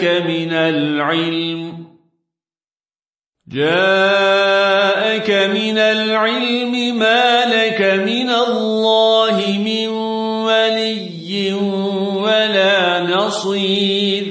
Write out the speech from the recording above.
جاءك من العلم. جاءك من العلم ما لك من الله من ولي ولا نصير.